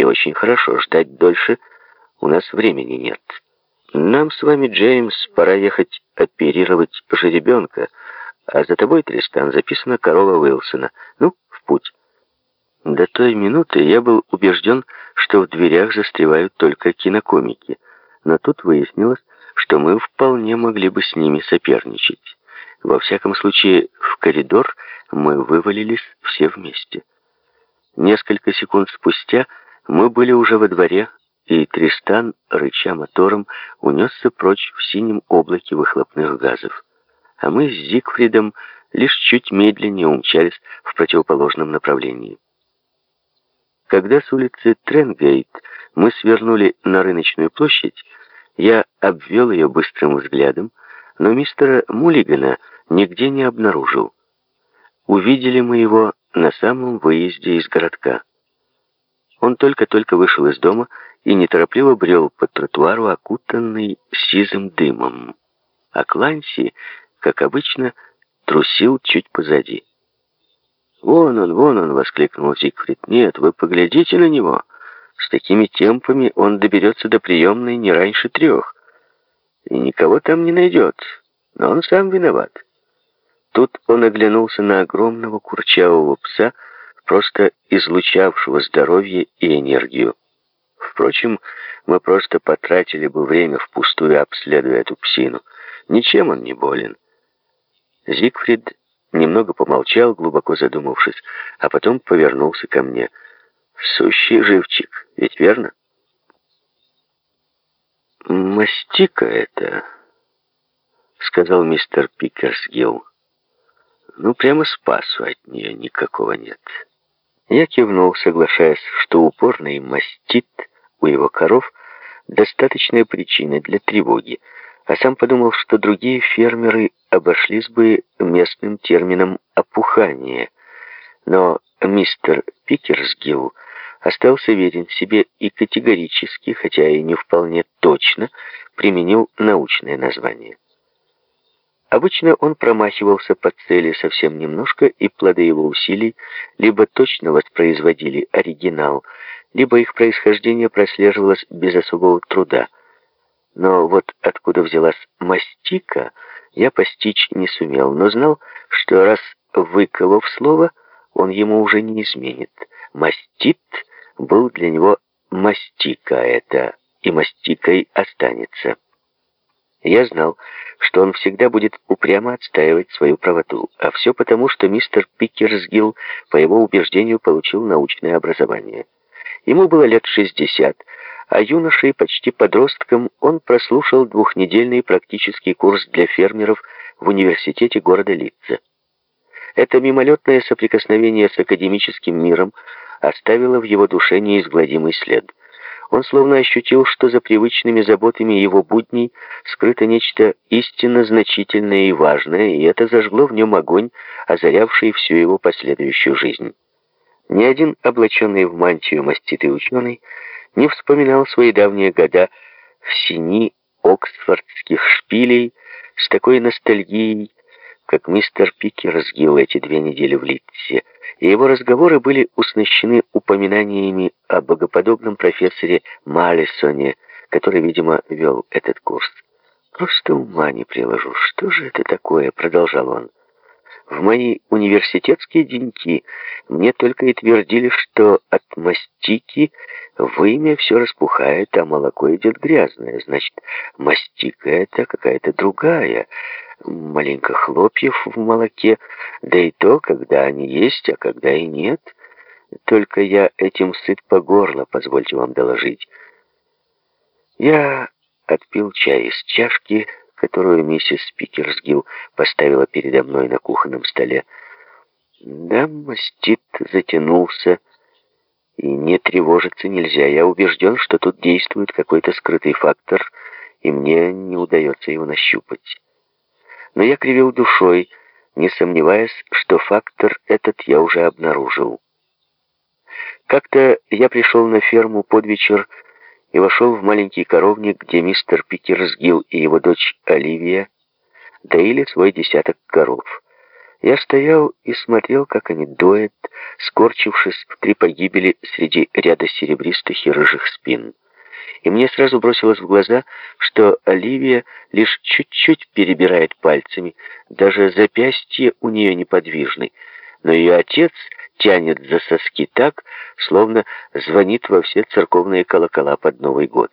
И очень хорошо, ждать дольше у нас времени нет. Нам с вами, Джеймс, пора ехать оперировать жеребенка, а за тобой, Тристан, записана корова Уилсона. Ну, в путь. До той минуты я был убежден, что в дверях застревают только кинокомики, но тут выяснилось, что мы вполне могли бы с ними соперничать. Во всяком случае, в коридор мы вывалились все вместе. Несколько секунд спустя мы были уже во дворе, и Тристан, рыча мотором, унесся прочь в синем облаке выхлопных газов. А мы с Зигфридом лишь чуть медленнее умчались в противоположном направлении. Когда с улицы Тренгейт мы свернули на рыночную площадь, я обвел ее быстрым взглядом, но мистера Муллигана нигде не обнаружил. Увидели мы его на самом выезде из городка. Он только-только вышел из дома и неторопливо брел по тротуару, окутанный сизым дымом. А Кланси, как обычно, трусил чуть позади. «Вон он, вон он!» — воскликнул Зигфрид. «Нет, вы поглядите на него! С такими темпами он доберется до приемной не раньше трех, и никого там не найдет, но он сам виноват». Тут он оглянулся на огромного курчавого пса, просто излучавшего здоровье и энергию. Впрочем, мы просто потратили бы время впустую, обследуя эту псину. Ничем он не болен. Зигфрид немного помолчал, глубоко задумавшись, а потом повернулся ко мне. «Сущий живчик, ведь верно?» «Мастика это», — сказал мистер Пикерсгилл. Ну, прямо спасу от нее никакого нет. Я кивнул, соглашаясь, что упорный мастит у его коров достаточная причина для тревоги, а сам подумал, что другие фермеры обошлись бы местным термином «опухание». Но мистер Пикерсгилл остался верен себе и категорически, хотя и не вполне точно, применил научное название. Обычно он промахивался по цели совсем немножко, и плоды его усилий либо точно воспроизводили оригинал, либо их происхождение прослеживалось без особого труда. Но вот откуда взялась мастика, я постичь не сумел, но знал, что раз выколов слово, он ему уже не изменит. Мастит был для него мастика это, и мастикой останется. Я знал, что он всегда будет упрямо отстаивать свою правоту, а все потому, что мистер Пикерсгилл, по его убеждению, получил научное образование. Ему было лет 60, а юношей, почти подростком, он прослушал двухнедельный практический курс для фермеров в университете города Литца. Это мимолетное соприкосновение с академическим миром оставило в его душе неизгладимый след – он словно ощутил, что за привычными заботами его будней скрыто нечто истинно значительное и важное, и это зажгло в нем огонь, озарявший всю его последующую жизнь. Ни один облаченный в мантию маститый ученый не вспоминал свои давние года в сини оксфордских шпилей с такой ностальгией, как мистер Пикерсгилл эти две недели в Литсе, и его разговоры были уснащены упоминаниями о богоподобном профессоре Малисоне, который, видимо, вел этот курс. «Просто ума не приложу. Что же это такое?» — продолжал он. В мои университетские деньки мне только и твердили, что от мастики вымя все распухает, а молоко идет грязное. Значит, мастика это какая-то другая. Маленько хлопьев в молоке, да и то, когда они есть, а когда и нет. Только я этим сыт по горло, позвольте вам доложить. Я отпил чай из чашки, которую миссис Пикерсгилл поставила передо мной на кухонном столе. Да, мастит затянулся, и не тревожиться нельзя. Я убежден, что тут действует какой-то скрытый фактор, и мне не удается его нащупать. Но я кривил душой, не сомневаясь, что фактор этот я уже обнаружил. Как-то я пришел на ферму под вечер, и вошел в маленький коровник, где мистер Пикерсгилл и его дочь Оливия доили свой десяток коров. Я стоял и смотрел, как они доят, скорчившись в три погибели среди ряда серебристых и рыжих спин. И мне сразу бросилось в глаза, что Оливия лишь чуть-чуть перебирает пальцами, даже запястье у нее неподвижны, но ее отец тянет за соски так, словно звонит во все церковные колокола под Новый год.